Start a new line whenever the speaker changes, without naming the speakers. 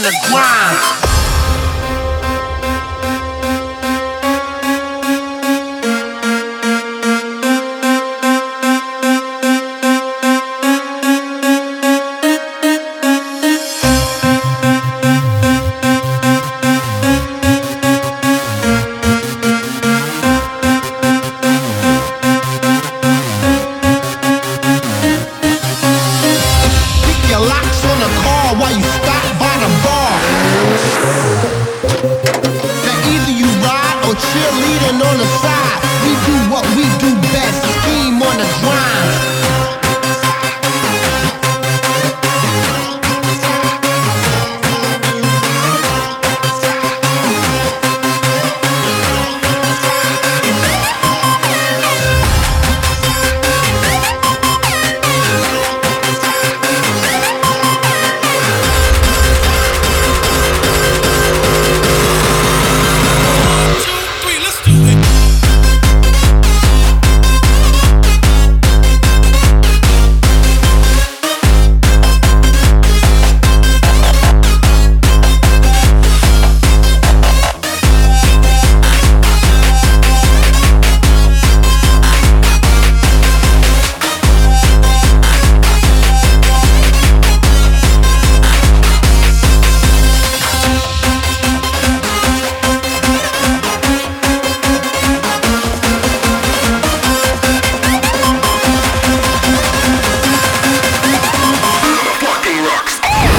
on the grind.